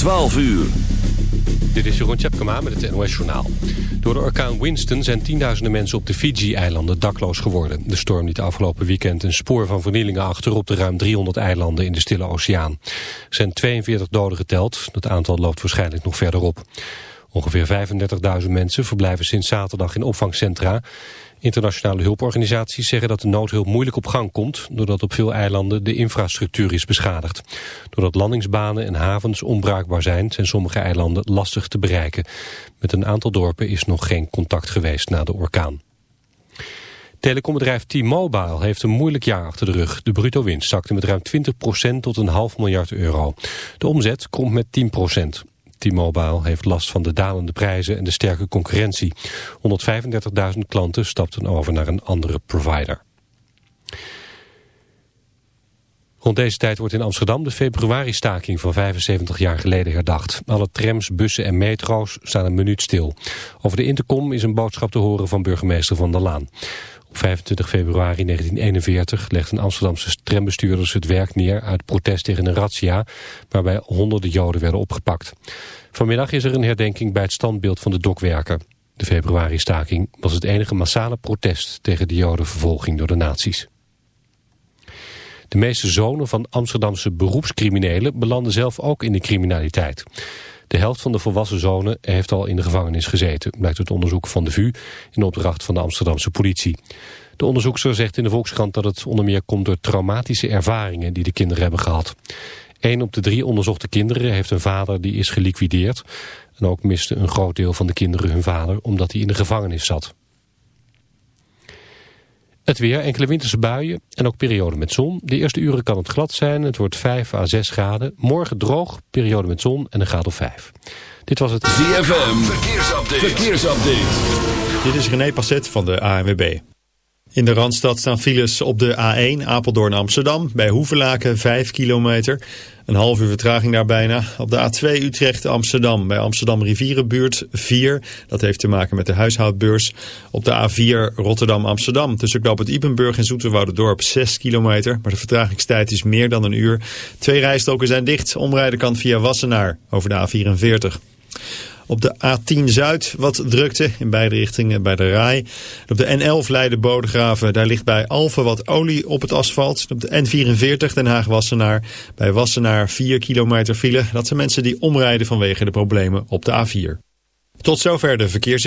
12 uur. Dit is Jeroen Tjepkema met het NOS Journaal. Door de orkaan Winston zijn tienduizenden mensen op de Fiji-eilanden dakloos geworden. De storm liet afgelopen weekend een spoor van vernielingen achter op de ruim 300 eilanden in de Stille Oceaan. Er zijn 42 doden geteld, het aantal loopt waarschijnlijk nog verder op. Ongeveer 35.000 mensen verblijven sinds zaterdag in opvangcentra. Internationale hulporganisaties zeggen dat de noodhulp moeilijk op gang komt... doordat op veel eilanden de infrastructuur is beschadigd. Doordat landingsbanen en havens onbruikbaar zijn... zijn sommige eilanden lastig te bereiken. Met een aantal dorpen is nog geen contact geweest na de orkaan. Telecombedrijf T-Mobile heeft een moeilijk jaar achter de rug. De bruto winst zakte met ruim 20% tot een half miljard euro. De omzet komt met 10%. T-Mobile heeft last van de dalende prijzen en de sterke concurrentie. 135.000 klanten stapten over naar een andere provider. Rond deze tijd wordt in Amsterdam de februari-staking van 75 jaar geleden herdacht. Alle trams, bussen en metro's staan een minuut stil. Over de intercom is een boodschap te horen van burgemeester Van der Laan. Op 25 februari 1941 legden Amsterdamse trambestuurders het werk neer uit protest tegen een razzia waarbij honderden Joden werden opgepakt. Vanmiddag is er een herdenking bij het standbeeld van de dokwerker. De februari-staking was het enige massale protest tegen de Jodenvervolging door de nazi's. De meeste zonen van Amsterdamse beroepscriminelen belanden zelf ook in de criminaliteit. De helft van de volwassen zonen heeft al in de gevangenis gezeten, blijkt uit onderzoek van de VU in opdracht van de Amsterdamse politie. De onderzoekster zegt in de Volkskrant dat het onder meer komt door traumatische ervaringen die de kinderen hebben gehad. Een op de drie onderzochte kinderen heeft een vader die is geliquideerd. En ook miste een groot deel van de kinderen hun vader omdat hij in de gevangenis zat. Het weer, enkele winterse buien en ook periode met zon. De eerste uren kan het glad zijn, het wordt 5 à 6 graden. Morgen droog, periode met zon en een graad of 5. Dit was het ZFM, verkeersupdate. verkeersupdate. Dit is René Passet van de ANWB. In de Randstad staan files op de A1 Apeldoorn-Amsterdam. Bij Hoevelaken 5 kilometer. Een half uur vertraging daar bijna. Op de A2 Utrecht-Amsterdam. Bij Amsterdam Rivierenbuurt 4. Dat heeft te maken met de huishoudbeurs. Op de A4 Rotterdam-Amsterdam. Tussen Knoop het Ipenburg en Dorp 6 kilometer. Maar de vertragingstijd is meer dan een uur. Twee rijstroken zijn dicht. Omrijden kan via Wassenaar over de A44. Op de A10 Zuid wat drukte in beide richtingen bij de Rai. Op de N11 Leiden Bodegraven, daar ligt bij Alphen wat olie op het asfalt. Op de N44 Den Haag Wassenaar, bij Wassenaar 4 kilometer file. Dat zijn mensen die omrijden vanwege de problemen op de A4. Tot zover de verkeers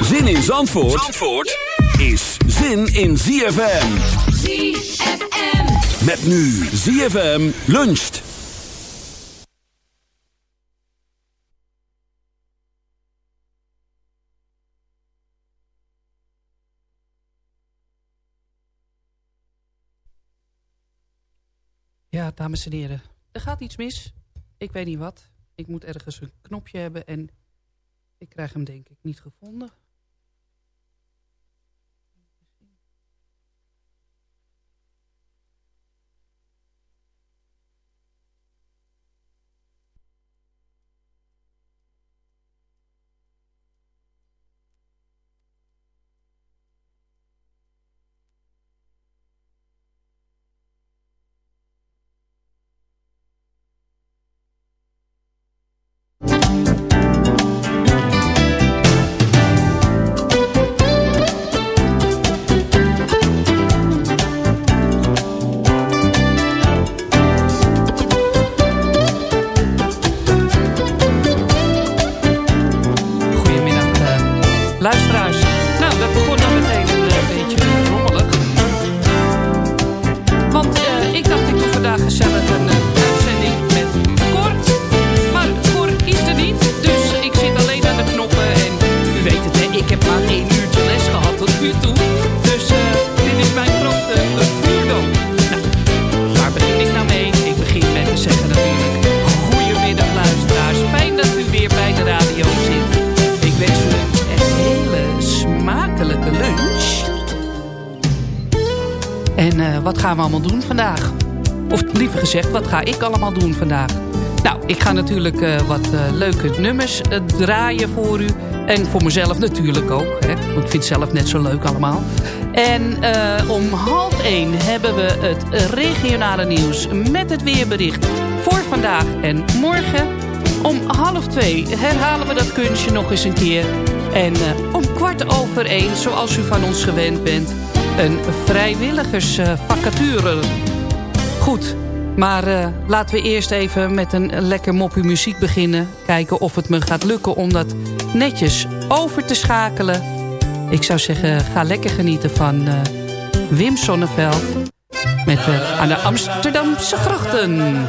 Zin in Zandvoort, Zandvoort is zin in ZFM. ZFM. Met nu ZFM luncht. Ja, dames en heren. Er gaat iets mis. Ik weet niet wat. Ik moet ergens een knopje hebben en ik krijg hem denk ik niet gevonden. Luisteraars. Wat gaan we allemaal doen vandaag? Of liever gezegd, wat ga ik allemaal doen vandaag? Nou, ik ga natuurlijk uh, wat uh, leuke nummers uh, draaien voor u. En voor mezelf natuurlijk ook. Hè? Want ik vind het zelf net zo leuk allemaal. En om half één hebben we het regionale nieuws met het weerbericht voor vandaag en morgen. Om half twee herhalen we dat kunstje nog eens een keer. En om kwart over één, zoals u van ons gewend bent, een vrijwilligersvacature. Goed, maar uh, laten we eerst even met een lekker moppie muziek beginnen. Kijken of het me gaat lukken om dat netjes over te schakelen. Ik zou zeggen, ga lekker genieten van uh, Wim Sonneveld. Met uh, aan de Amsterdamse grachten.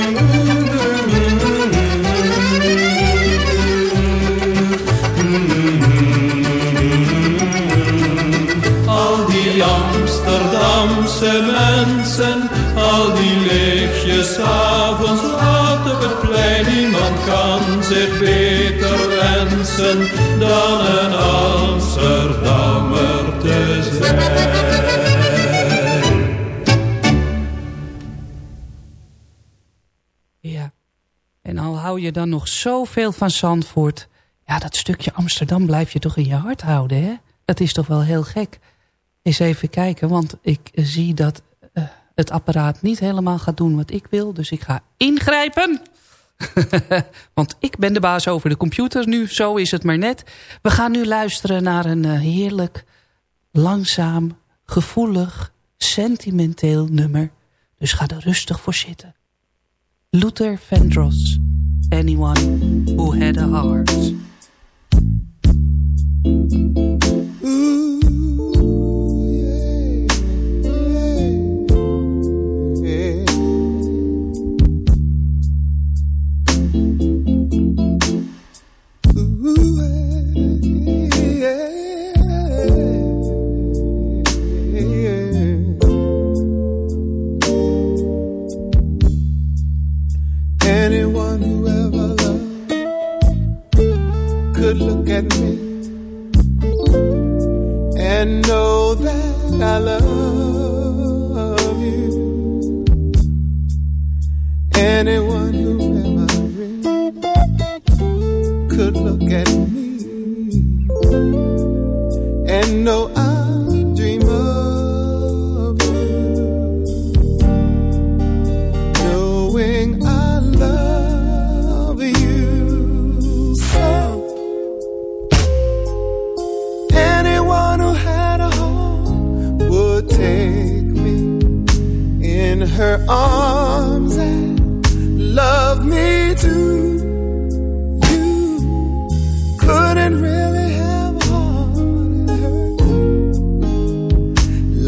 Mensen, al die lichtjes avonds laat op het plein. Niemand kan zich beter wensen dan een Amsterdammer te zijn. Ja, en al hou je dan nog zoveel van Zandvoort... ja, dat stukje Amsterdam blijf je toch in je hart houden, hè? Dat is toch wel heel gek. Eens even kijken, want ik zie dat uh, het apparaat niet helemaal gaat doen wat ik wil. Dus ik ga ingrijpen. want ik ben de baas over de computer nu, zo is het maar net. We gaan nu luisteren naar een uh, heerlijk, langzaam, gevoelig, sentimenteel nummer. Dus ga er rustig voor zitten. Luther Vandross, Anyone Who Had a Heart. me and know that I love you. Anyone who ever dreamed could look at me and know I. her arms and love me too. You couldn't really have hurt me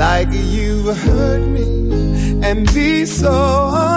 like you hurt me and be so.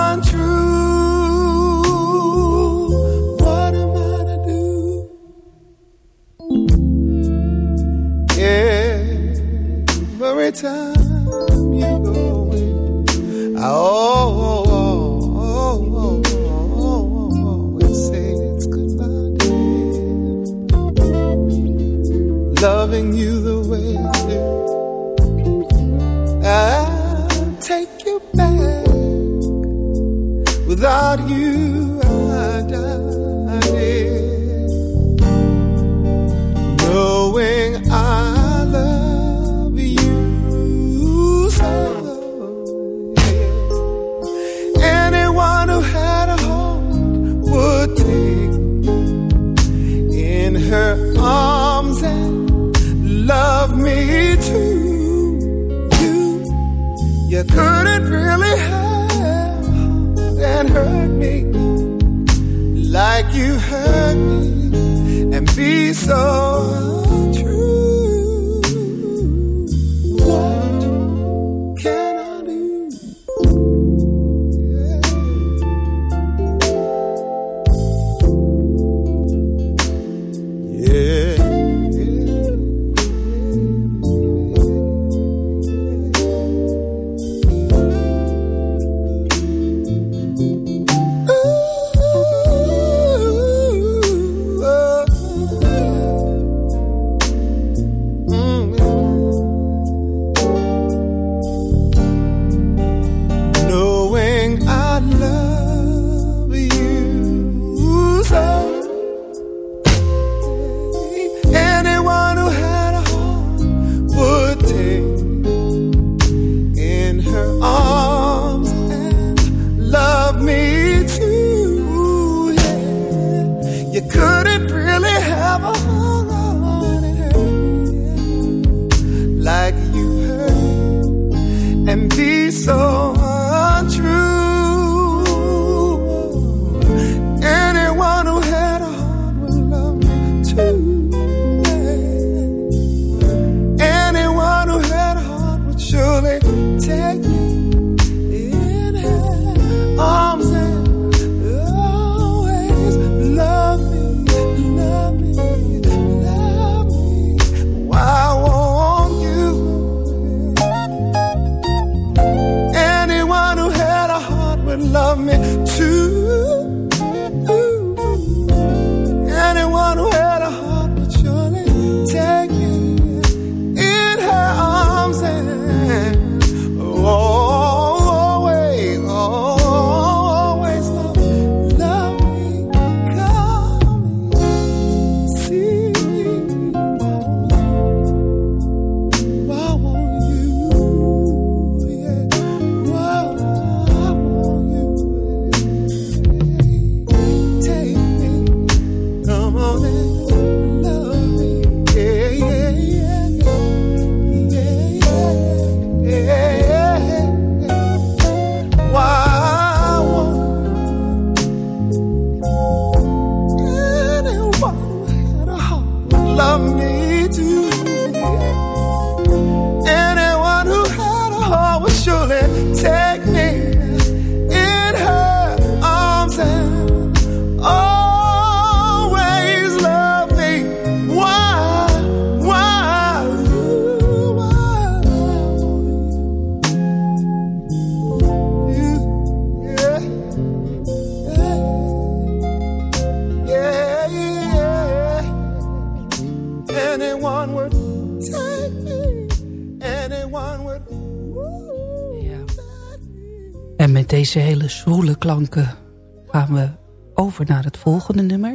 gaan we over naar het volgende nummer.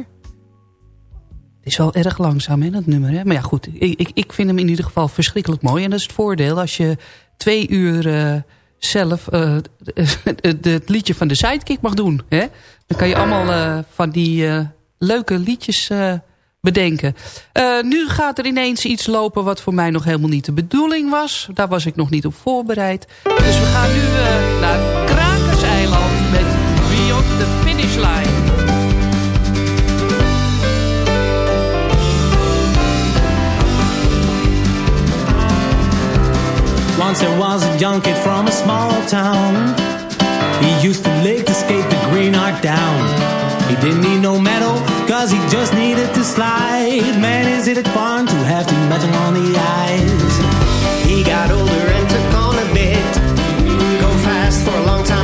Het is wel erg langzaam, in dat nummer. Hè? Maar ja, goed, ik, ik, vind hem in ieder geval verschrikkelijk mooi. En dat is het voordeel als je twee uur eh, zelf eh, het liedje van de sidekick mag doen. Hè? Dan kan je allemaal eh, van die leuke liedjes bedenken. nu gaat er ineens iets lopen wat voor mij nog helemaal niet de bedoeling was. Daar was ik nog niet op voorbereid. Dus we gaan nu naar... Once there was a young kid from a small town. He used to lick to skate the green art down. He didn't need no metal, cause he just needed to slide. Man, is it fun to have to metal on the eyes? He got older and took on a bit. Go fast for a long time.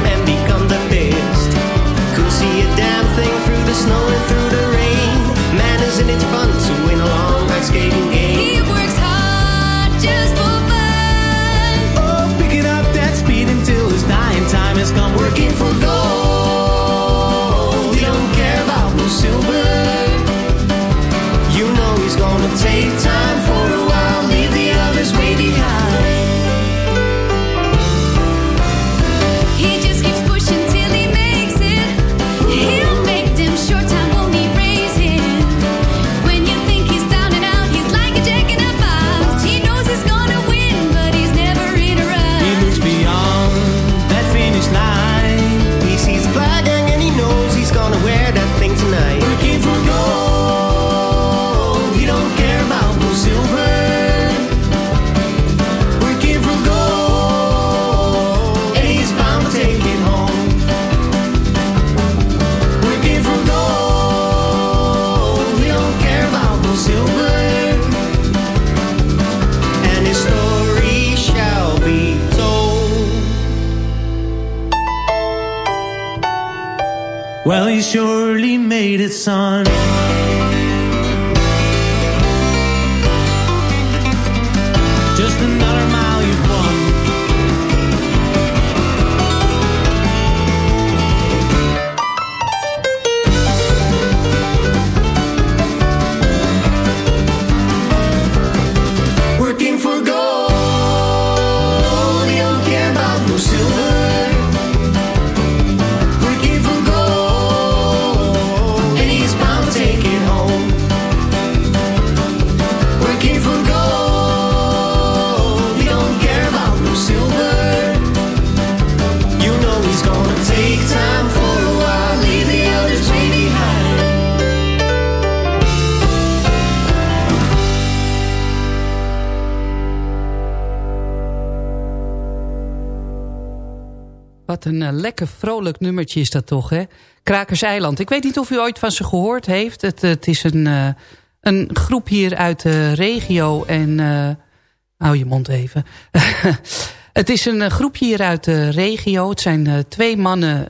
Een eh, lekker vrolijk nummertje is dat toch, hè? Krakerseiland. Ik weet niet of u ooit van ze gehoord heeft. Het, het is een, eh, een groep hier uit de regio. En eh, hou je mond even. het is een groepje hier uit de regio. Het zijn twee mannen.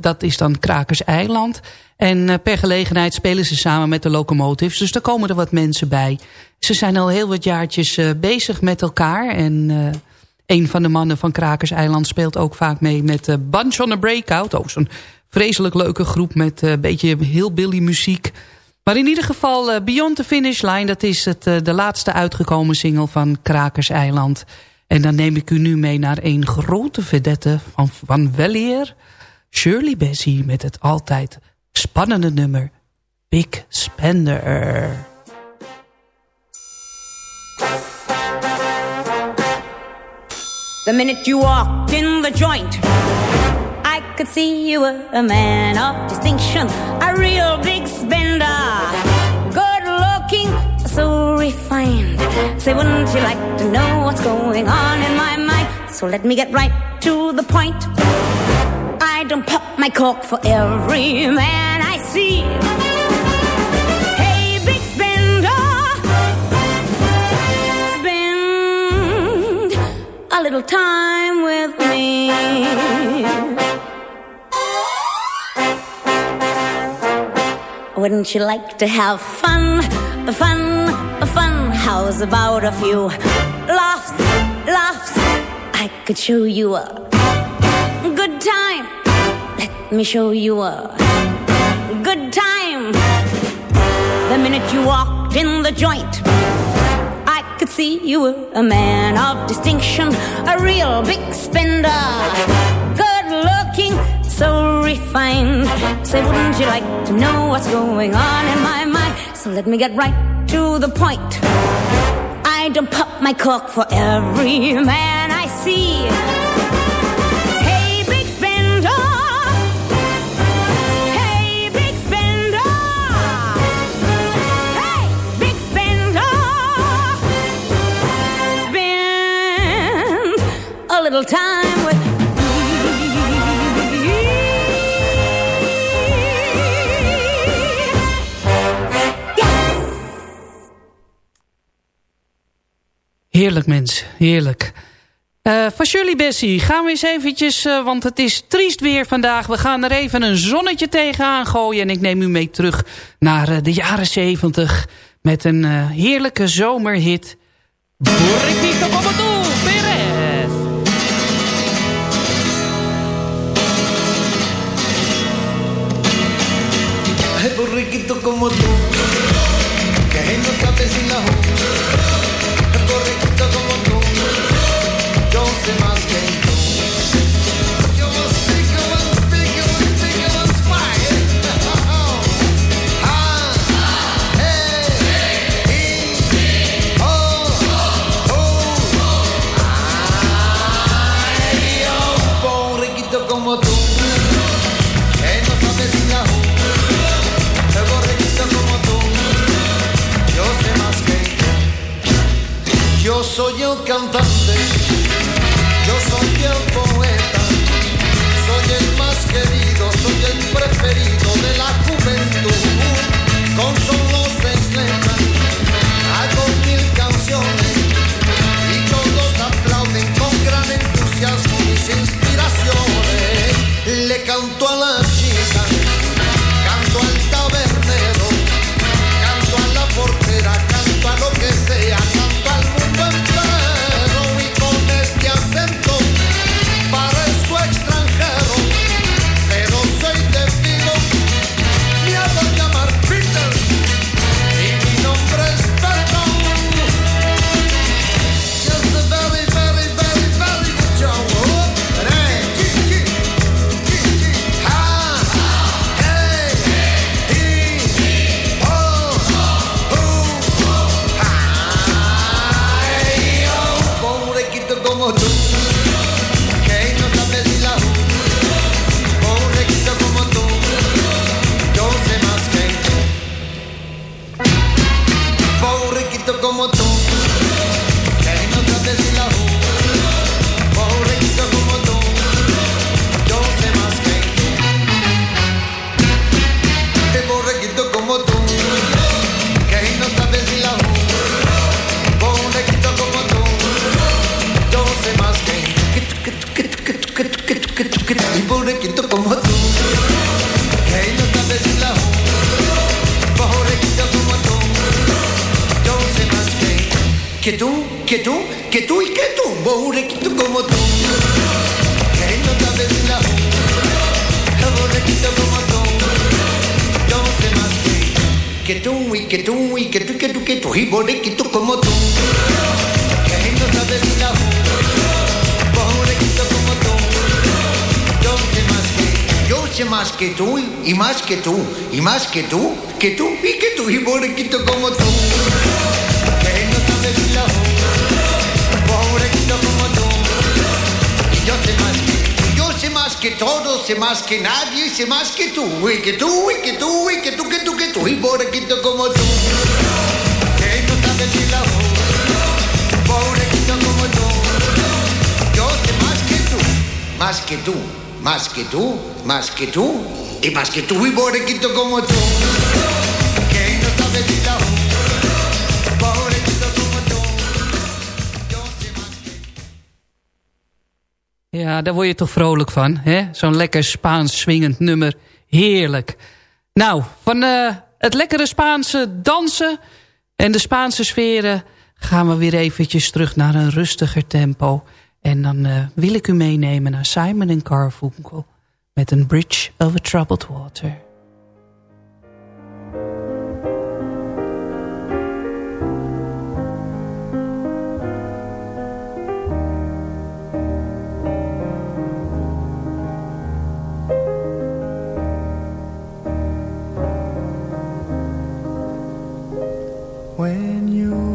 dat is dan Krakerseiland. En per gelegenheid spelen ze samen met de locomotives. Dus daar komen er wat mensen bij. Ze zijn al heel wat jaartjes bezig met elkaar. En... een van de mannen van Krakerseiland speelt ook vaak mee met uh, Bunch on a Breakout. Ook zo'n vreselijk leuke groep met een beetje heel billy muziek. Maar in ieder geval uh, Beyond the Finish Line... dat is het, de laatste uitgekomen single van Krakerseiland. En dan neem ik u nu mee naar een grote vedette van Van Wellier. Shirley Bassey met het altijd spannende nummer Big Spender. The minute you walked in the joint, I could see you were a man of distinction, a real big spender. Good looking, so refined. Say, wouldn't you like to know what's going on in my mind? So let me get right to the point. I don't pop my cork for every man I see. Little time with me. Wouldn't you like to have fun, fun, fun? How's about a few laughs, laughs? I could show you a good time. Let me show you a good time. The minute you walked in the joint, could see you were a man of distinction, a real big spender. Good looking, so refined. Say, wouldn't you like to know what's going on in my mind? So let me get right to the point. I don't pop my cork for every man I see. Heerlijk mensen, heerlijk. Eh, uh, van Bessie gaan we eens eventjes, eh, want het is triest weer vandaag. We gaan er even een zonnetje tegenaan gooien. En ik neem u mee terug naar eh, de jaren zeventig. Met een heerlijke zomerhit. Borrikito Babadoe! Como tú, que no cabe sin y pobrequito como tú, que no la Pobrequito como tú, yo sé más que que tú, que tú, que tú y que tú, pobrequito como tú, que no ni la Pobrequito como tú, yo sé más que que tú y que tú y que tú, que tú, que tú, y borrequito como tú, que no ni la sé más que tú y, más que tú, y más que tú, que tú y que tú, y borrequito como tú, que no sabes la borrequito como tú, y yo sé más que, yo sé más que todo, sé más que nadie, sé más que tú, y que tú, y que tú, y que tú, que tú, que tú, y borrequito como tú, que no sabes la pobrequito como tú, yo sé más que tú, más que tú, más que tú, más que tú, y más que tú, y borrequito como tú, que Ja, daar word je toch vrolijk van, hè? Zo'n lekker Spaans swingend nummer. Heerlijk. Nou, van eh, het lekkere Spaanse dansen en de Spaanse sferen... gaan we weer eventjes terug naar een rustiger tempo. En dan eh, wil ik u meenemen naar Simon Carfunkel... met een Bridge over Troubled Water. when you're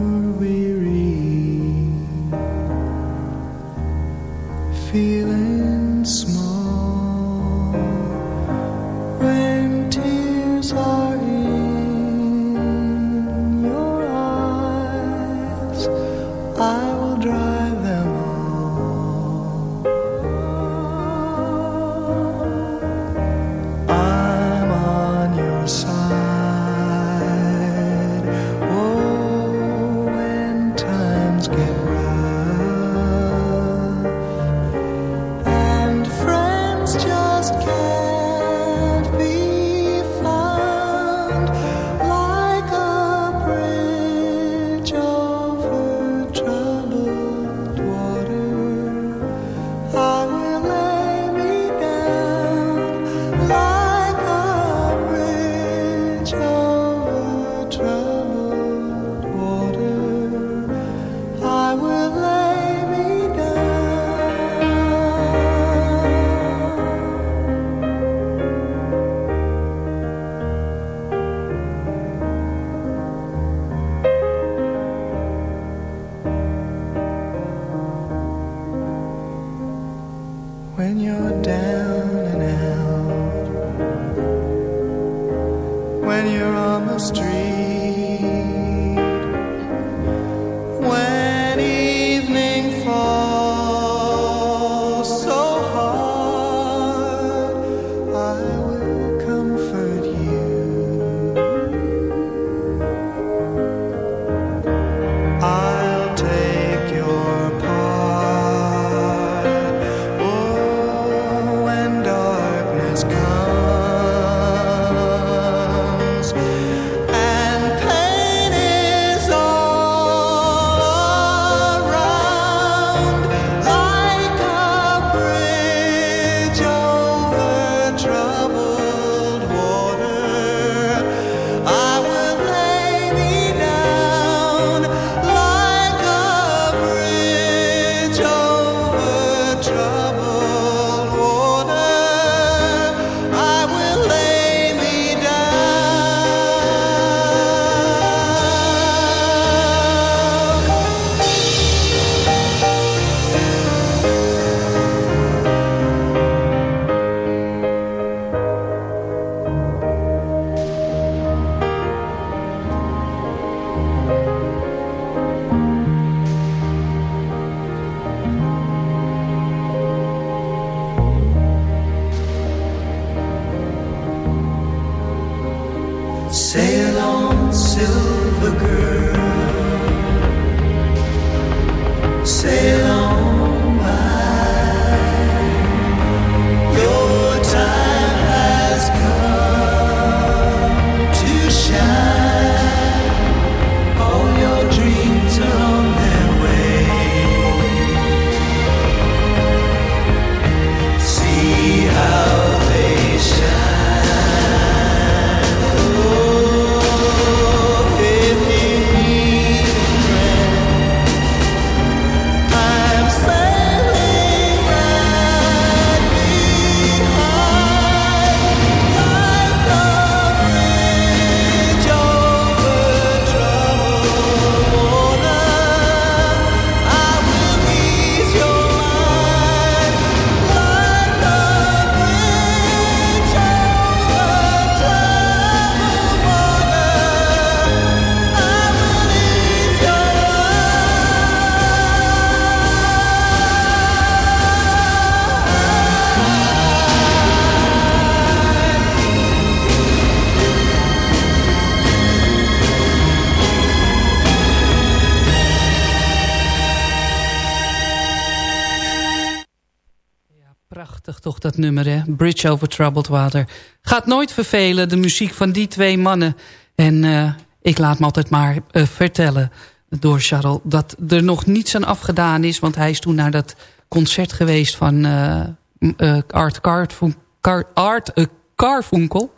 nummer, hè? Bridge over Troubled Water. Gaat nooit vervelen, de muziek van die twee mannen. En eh, ik laat me altijd maar eh, vertellen door Charles... dat er nog niets aan afgedaan is. Want hij is toen naar dat concert geweest van eh, Art, Cartfun- Car- Art Carfunkel.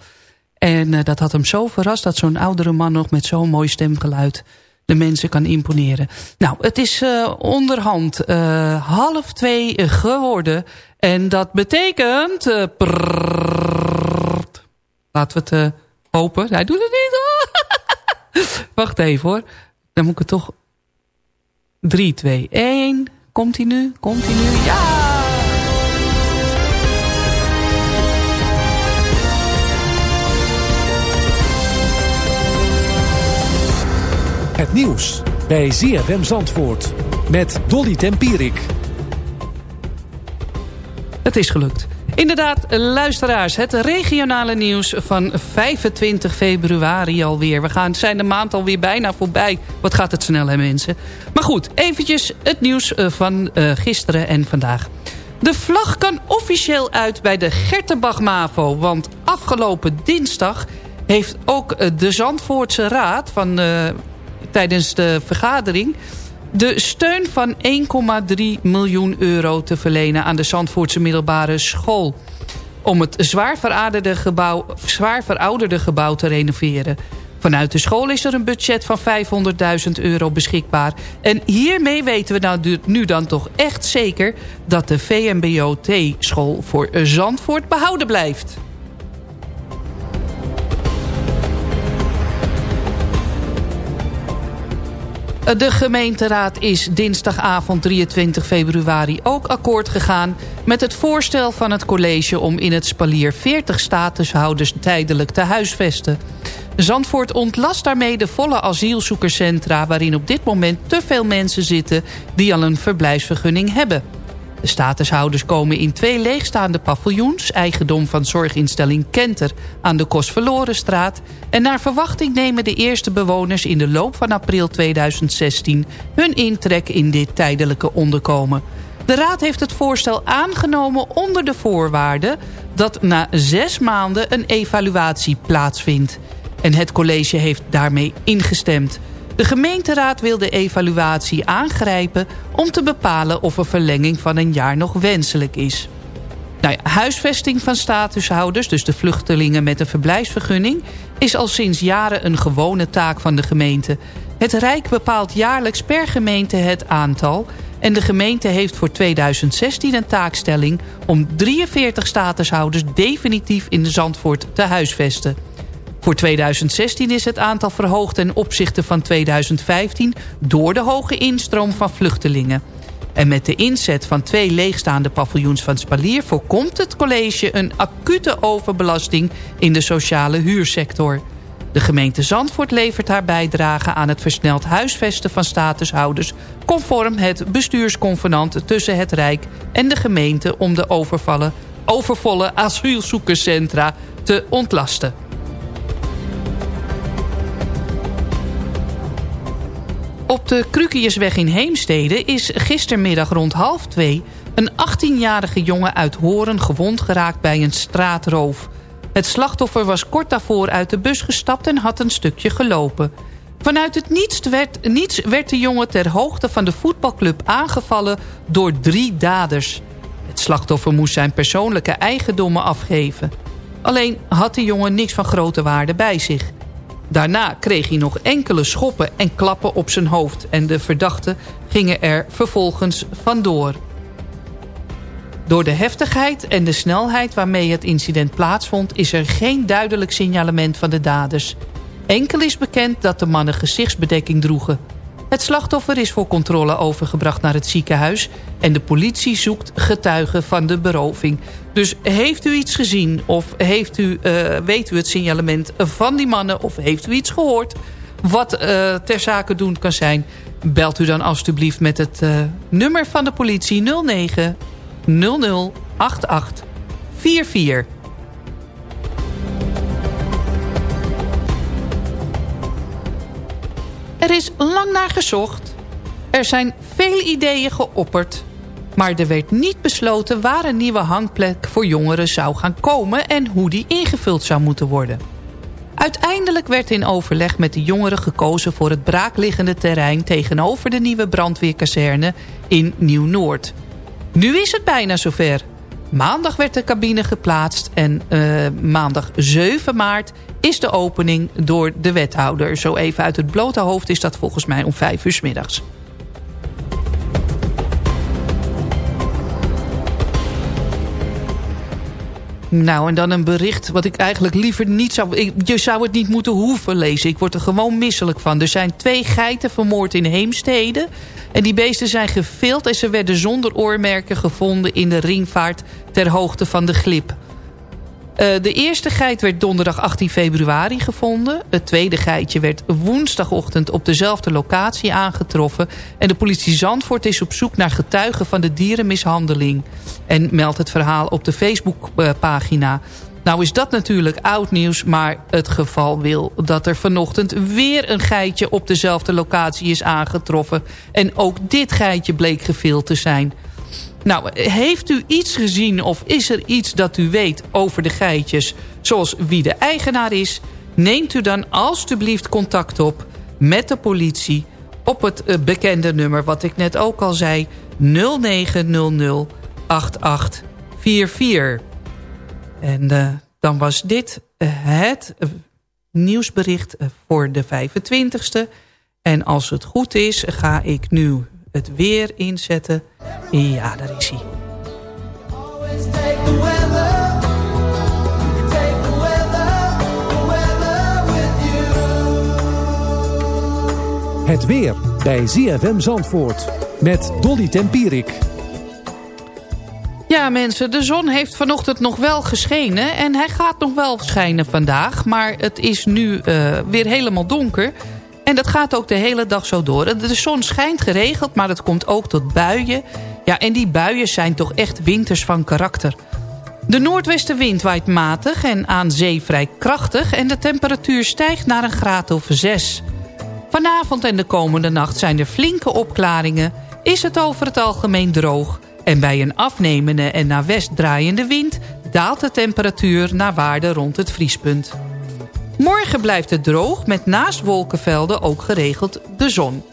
En dat had hem zo verrast dat zo'n oudere man nog met zo'n mooi stemgeluid de mensen kan imponeren. Nou, het is eh, onderhand eh, half twee geworden. En dat betekent... prrrrt. laten we het hopen. Hij doet het niet. Wacht even hoor. Dan moet ik het toch... 3, 2, 1. Komt hij nu? Komt hij nu? Ja! Het nieuws bij ZFM Zandvoort met Dolly Tempierik. Het is gelukt. Inderdaad, luisteraars, het regionale nieuws van 25 februari alweer. We gaan, zijn de maand alweer bijna voorbij. Wat gaat het snel, hè mensen? Maar goed, eventjes het nieuws eh, van eh, gisteren en vandaag. De vlag kan officieel uit bij de Gertenbach MAVO. Want afgelopen dinsdag heeft ook eh, de Zandvoortse Raad... Van, tijdens de vergadering de steun van 1,3 miljoen euro te verlenen aan de Zandvoortse middelbare school. Om het zwaar verouderde gebouw, zwaar verouderde gebouw te renoveren. Vanuit de school is er een budget van 500.000 euro beschikbaar. En hiermee weten we nou nu dan toch echt zeker... dat de VMBO-T-school voor Zandvoort behouden blijft. De gemeenteraad is dinsdagavond 23 februari ook akkoord gegaan... met het voorstel van het college om in het spalier 40 statushouders tijdelijk te huisvesten. Zandvoort ontlast daarmee de volle asielzoekerscentra... waarin op dit moment te veel mensen zitten die al een verblijfsvergunning hebben. De statushouders komen in twee leegstaande paviljoens... eigendom van zorginstelling Kenter aan de Kostverlorenstraat... en naar verwachting nemen de eerste bewoners in de loop van april 2016... hun intrek in dit tijdelijke onderkomen. De Raad heeft het voorstel aangenomen onder de voorwaarde... dat na zes maanden een evaluatie plaatsvindt. En het college heeft daarmee ingestemd... De gemeenteraad wil de evaluatie aangrijpen om te bepalen of een verlenging van een jaar nog wenselijk is. Nou huisvesting van statushouders, dus de vluchtelingen met een verblijfsvergunning... is al sinds jaren een gewone taak van de gemeente. Het Rijk bepaalt jaarlijks per gemeente het aantal... en de gemeente heeft voor 2016 een taakstelling... om 43 statushouders definitief in de Zandvoort te huisvesten. Voor 2016 is het aantal verhoogd ten opzichte van 2015... door de hoge instroom van vluchtelingen. En met de inzet van twee leegstaande paviljoens van Spalier... voorkomt het college een acute overbelasting in de sociale huursector. De gemeente Zandvoort levert haar bijdrage aan het versneld huisvesten van statushouders... conform het bestuursconvenant tussen het Rijk en de gemeente... om de overvallen, overvolle asielzoekerscentra te ontlasten. Op de Krukiusweg in Heemstede is gistermiddag rond half twee... een 18-jarige jongen uit Horen gewond geraakt bij een straatroof. Het slachtoffer was kort daarvoor uit de bus gestapt en had een stukje gelopen. Vanuit het niets werd, niets werd de jongen ter hoogte van de voetbalclub aangevallen door drie daders. Het slachtoffer moest zijn persoonlijke eigendommen afgeven. Alleen had de jongen niks van grote waarde bij zich... Daarna kreeg hij nog enkele schoppen en klappen op zijn hoofd... en de verdachten gingen er vervolgens vandoor. Door de heftigheid en de snelheid waarmee het incident plaatsvond... is er geen duidelijk signalement van de daders. Enkel is bekend dat de mannen gezichtsbedekking droegen. Het slachtoffer is voor controle overgebracht naar het ziekenhuis... en de politie zoekt getuigen van de beroving. Dus heeft u iets gezien of heeft u, uh, weet u het signalement van die mannen... of heeft u iets gehoord wat uh, ter zake doen kan zijn... belt u dan alstublieft met het uh, nummer van de politie 09 00 88 44. Er is lang naar gezocht. Er zijn veel ideeën geopperd. Maar er werd niet besloten waar een nieuwe hangplek voor jongeren zou gaan komen... en hoe die ingevuld zou moeten worden. Uiteindelijk werd in overleg met de jongeren gekozen voor het braakliggende terrein... tegenover de nieuwe brandweerkazerne in Nieuw-Noord. Nu is het bijna zover. Maandag werd de cabine geplaatst en uh, maandag 7 maart is de opening door de wethouder. Zo even uit het blote hoofd is dat volgens mij om 5 uur middags. Nou, en dan een bericht wat ik eigenlijk liever niet zou... Je zou het niet moeten hoeven lezen. Ik word er gewoon misselijk van. Er zijn twee geiten vermoord in Heemstede. En die beesten zijn gevild en ze werden zonder oormerken gevonden... in de ringvaart ter hoogte van de glip. Uh, de eerste geit werd donderdag 18 februari gevonden. Het tweede geitje werd woensdagochtend op dezelfde locatie aangetroffen. En de politie Zandvoort is op zoek naar getuigen van de dierenmishandeling. En meldt het verhaal op de Facebookpagina. Nou is dat natuurlijk oud nieuws, maar het geval wil dat er vanochtend weer een geitje op dezelfde locatie is aangetroffen. En ook dit geitje bleek gevild te zijn. Nou, heeft u iets gezien of is er iets dat u weet over de geitjes... zoals wie de eigenaar is... neemt u dan alstublieft contact op met de politie... op het eh, bekende nummer wat ik net ook al zei... 0900 8844. En uh, dan was dit uh, het nieuwsbericht voor de 25ste. En als het goed is, ga ik nu het weer inzetten. Ja, daar is hij. Het weer bij ZFM Zandvoort met Dolly Tempierik. Ja, mensen, de zon heeft vanochtend nog wel geschenen... en hij gaat nog wel schijnen vandaag... maar het is nu uh, weer helemaal donker... En dat gaat ook de hele dag zo door. De zon schijnt geregeld, maar het komt ook tot buien. Ja, en die buien zijn toch echt winters van karakter. De noordwestenwind waait matig en aan zee vrij krachtig... en de temperatuur stijgt naar een graad of 6. Vanavond en de komende nacht zijn er flinke opklaringen... is het over het algemeen droog... en bij een afnemende en naar west draaiende wind... daalt de temperatuur naar waarde rond het vriespunt. Morgen blijft het droog met naast wolkenvelden ook geregeld de zon.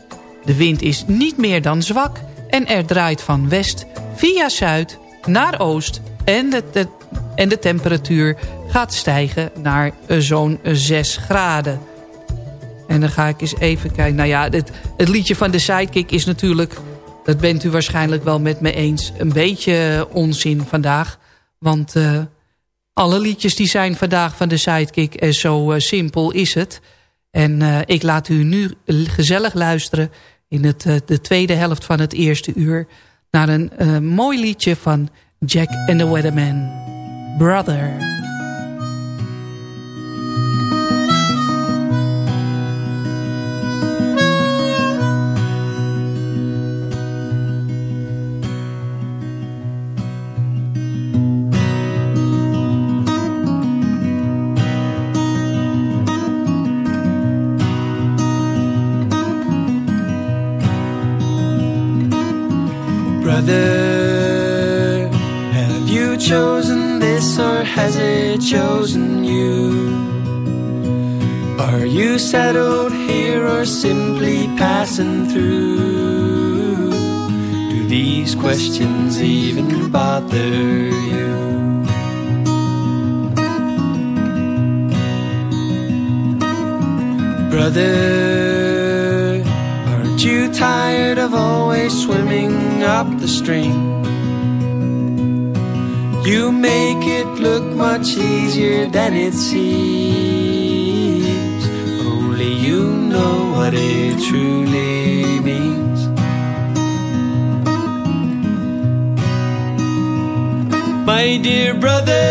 De wind is niet meer dan zwak en er draait van west via zuid naar oost... en de, en de temperatuur gaat stijgen naar zo'n 6 graden. En dan ga ik eens even kijken. Nou ja, het, het liedje van de Sidekick is natuurlijk... dat bent u waarschijnlijk wel met me eens... een beetje onzin vandaag. Want uh, alle liedjes die zijn vandaag van de Sidekick... en zo uh, simpel is het. En uh, ik laat u nu gezellig luisteren... in het, de tweede helft van het eerste uur... naar een mooi liedje van Jack and the Weatherman. Brother... Brother, have you chosen this or has it chosen you? Are you settled here or simply passing through? Do these questions even bother you? Brother, tired of always swimming up the stream? You make it look much easier than it seems. Only you know what it truly means. My dear brother,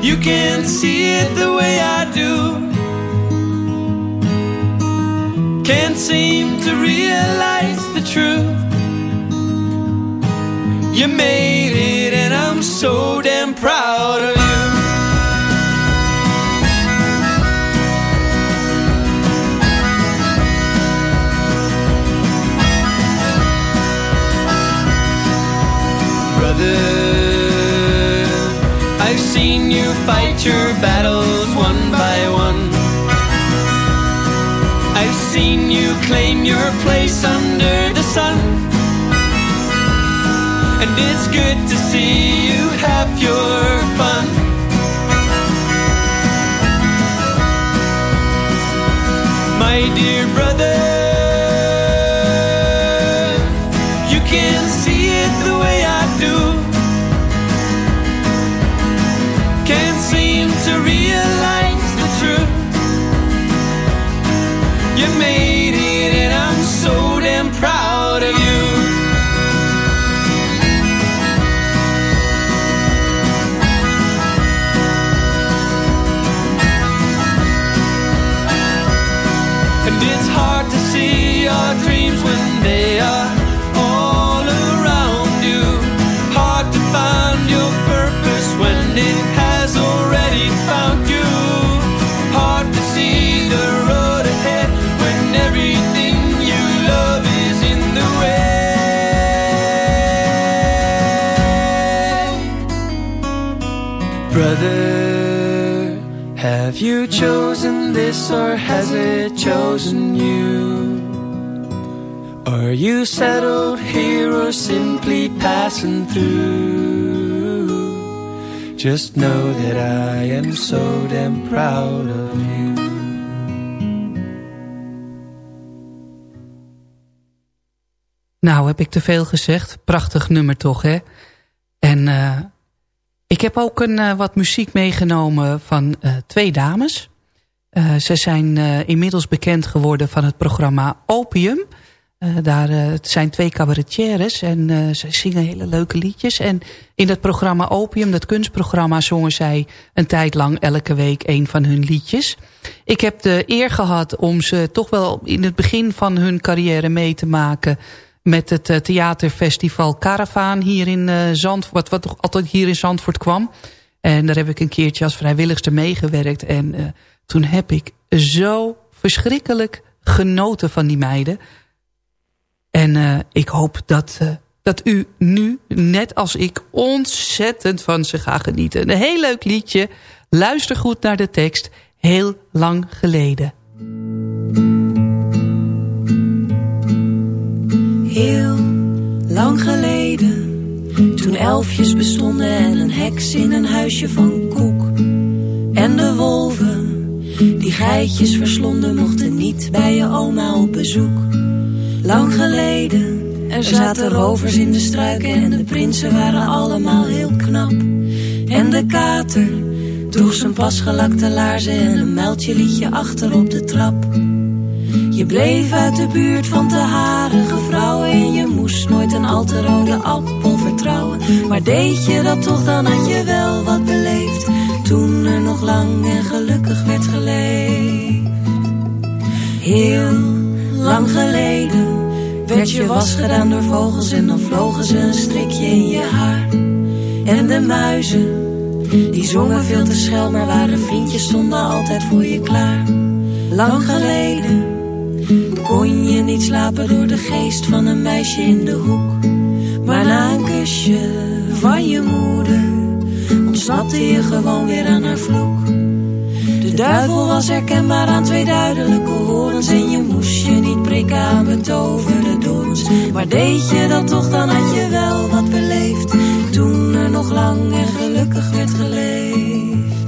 you can't see it the way I do. Can't seem to realize the truth. You made it, and I'm so damn proud of you. Brother, I've seen you fight your battles your place under the sun. And it's good to see you have your fun. My dear brother, you can see it the way I do. Can't seem to realize have you chosen this or has it chosen you? Are you settled here or simply passing through? Just know that I am so damn proud of you. Nou, heb ik te veel gezegd. Prachtig nummer toch, hè? En uh, ik heb ook een, uh, wat muziek meegenomen van uh, twee dames. ze zijn inmiddels bekend geworden van het programma Opium. Eh, daar, eh, het zijn twee cabaretières en zij zingen hele leuke liedjes. En in dat programma Opium, dat kunstprogramma, zongen zij een tijd lang elke week een van hun liedjes. Ik heb de eer gehad om ze toch wel in het begin van hun carrière mee te maken met het theaterfestival Caravan hier in Zandvoort, wat, toch altijd hier in Zandvoort kwam. En daar heb ik een keertje als vrijwilligster meegewerkt. En toen heb ik zo verschrikkelijk genoten van die meiden. En ik hoop dat, dat u nu, net als ik, ontzettend van ze gaat genieten. Een heel leuk liedje. Luister goed naar de tekst. Heel lang geleden. Heel lang geleden. Toen elfjes bestonden en een heks in een huisje van koek. En de wolven die geitjes verslonden mochten niet bij je oma op bezoek. Lang geleden, er zaten rovers in de struiken en de prinsen waren allemaal heel knap. En de kater droeg zijn pasgelakte laarzen en een muiltje liedje achter op de trap. Je bleef uit de buurt van te harige vrouwen en je moest nooit een al te rode appel vertrouwen. Maar deed je dat toch, dan had je wel wat beleefd toen er nog lang en gelukkig werd geleefd. Heel lang geleden werd je was gedaan door vogels en dan vlogen ze een strikje in je haar. En de muizen, die zongen veel te schel, maar waren vriendjes stonden altijd voor je klaar. Lang geleden kon je niet slapen door de geest van een meisje in de hoek. Maar na een kusje van je moeder ontsnapte je gewoon weer aan haar vloek. De duivel was herkenbaar aan twee duidelijke horens En je moest je niet prikken aan betoverde dorens Maar deed je dat toch, dan had je wel wat beleefd Toen er nog lang en gelukkig werd geleefd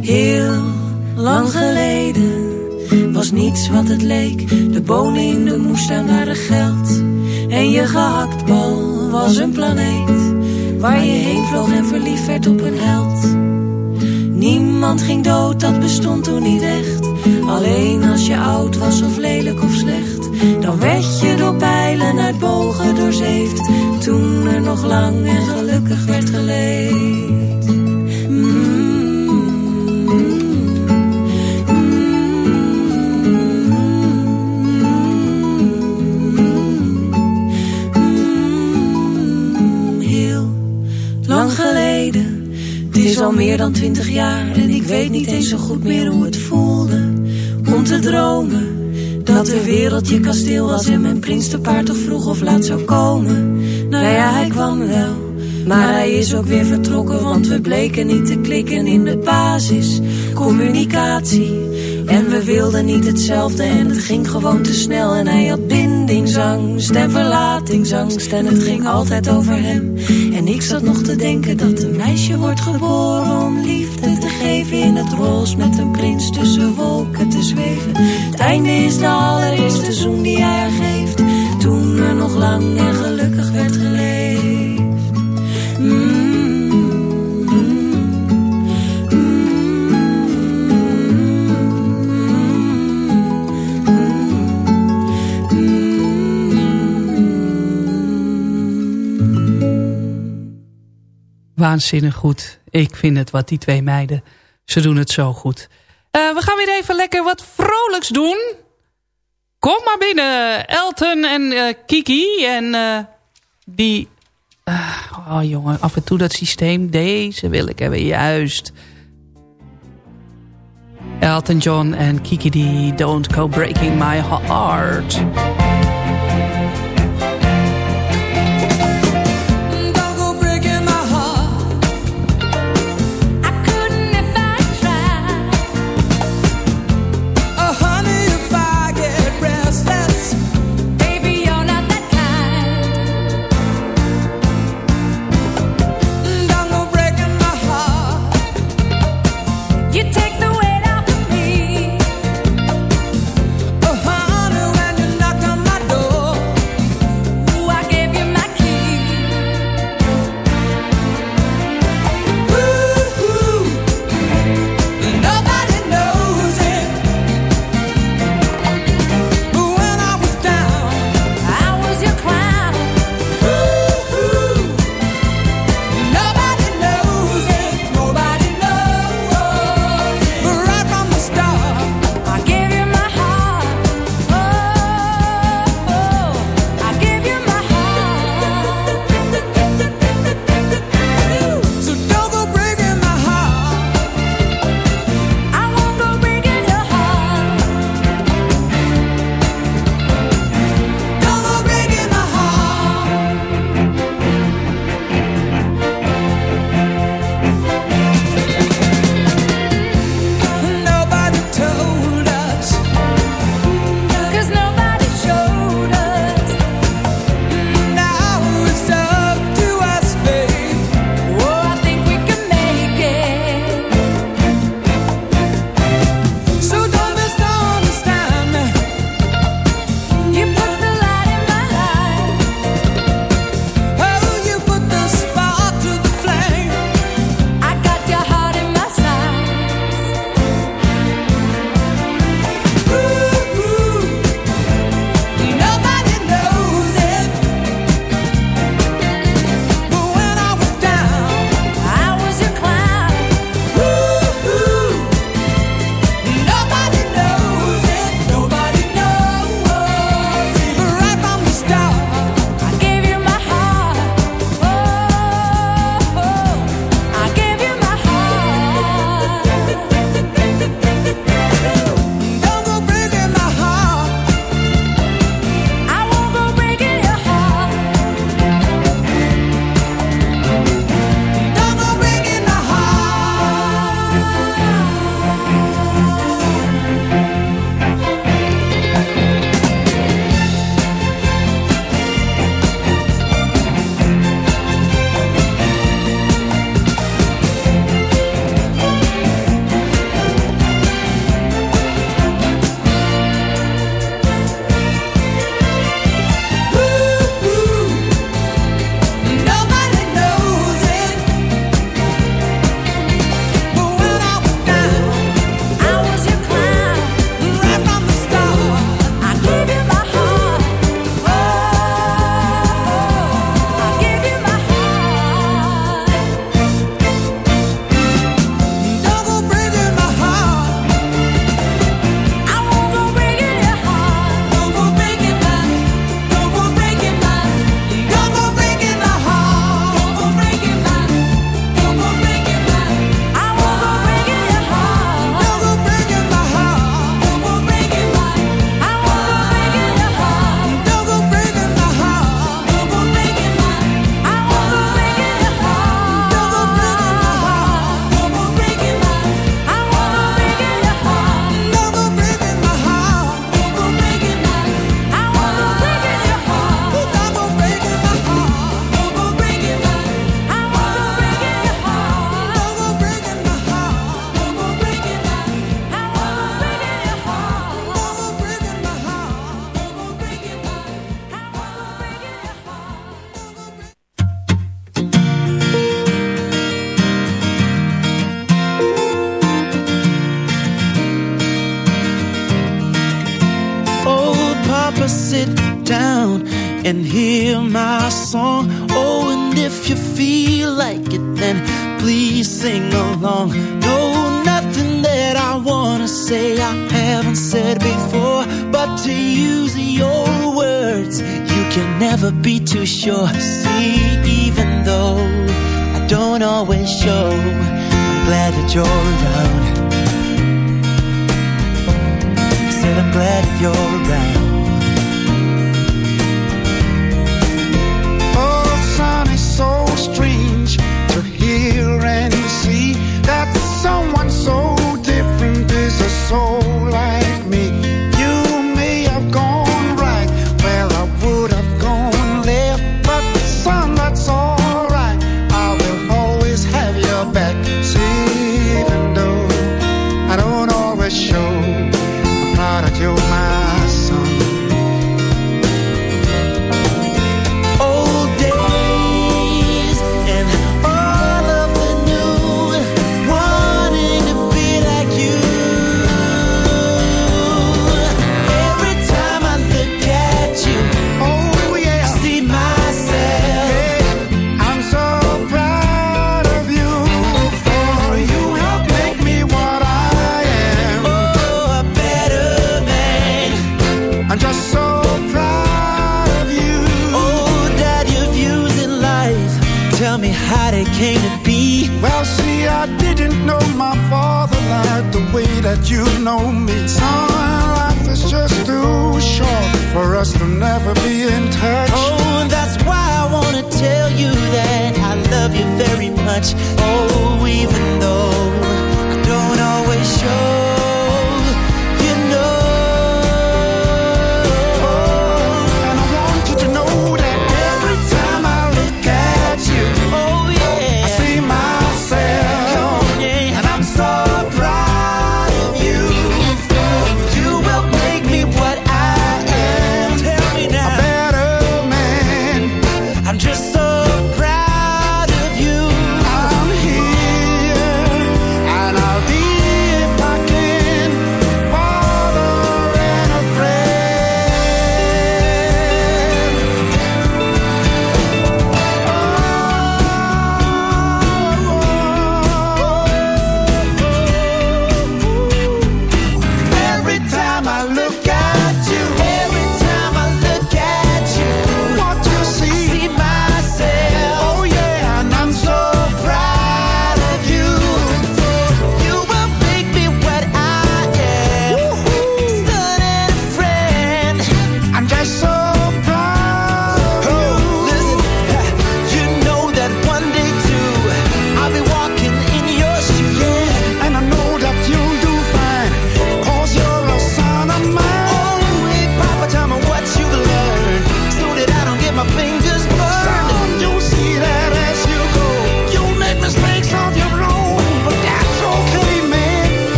Heel lang geleden was niets wat het leek De bonen in de moestuin waren geld En je gehaktbal was een planeet Waar je heen vloog en verliefd werd op een held. Niemand ging dood, dat bestond toen niet echt. Alleen als je oud was of lelijk of slecht. Dan werd je door pijlen uit bogen doorzeefd. Toen er nog lang en gelukkig werd geleefd. Is al meer dan twintig jaar en ik weet niet eens zo goed meer hoe het voelde om te dromen dat de wereld je kasteel was en mijn prins te paard toch vroeg of laat zou komen. Nou ja, hij kwam wel, maar hij is ook weer vertrokken, want we bleken niet te klikken in de basis, communicatie. En we wilden niet hetzelfde en het ging gewoon te snel en hij had bindingsangst en verlatingsangst en het ging altijd over hem. En ik zat nog te denken dat een meisje wordt geboren om liefde te geven in het roos met een prins tussen wolken te zweven. Het einde is de allereerste zoen die hij haar geeft, toen er nog lang en gelukkig waanzinnig goed. Ik vind het wat die twee meiden. Ze doen het zo goed. Uh, we gaan weer even lekker wat vrolijks doen. Kom maar binnen. Elton en uh, Kiki. En uh, die... oh jongen, af en toe dat systeem. Deze wil ik hebben, juist. Elton John en Kiki die Don't Go Breaking My Heart.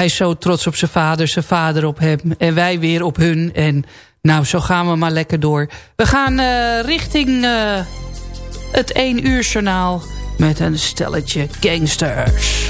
hij is zo trots op zijn vader, zijn vader op hem. En wij weer op hun. En nou, zo gaan we maar lekker door. We gaan eh, richting eh, het 1 uur journaal met een stelletje gangsters.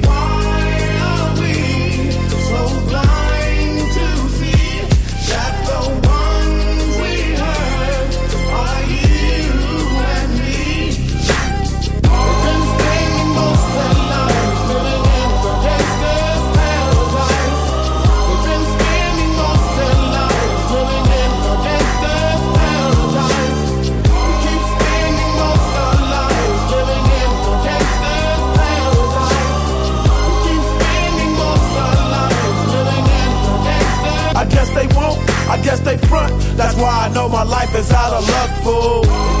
Guess they front. That's why I know my life is out of luck, fool.